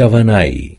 Tavanai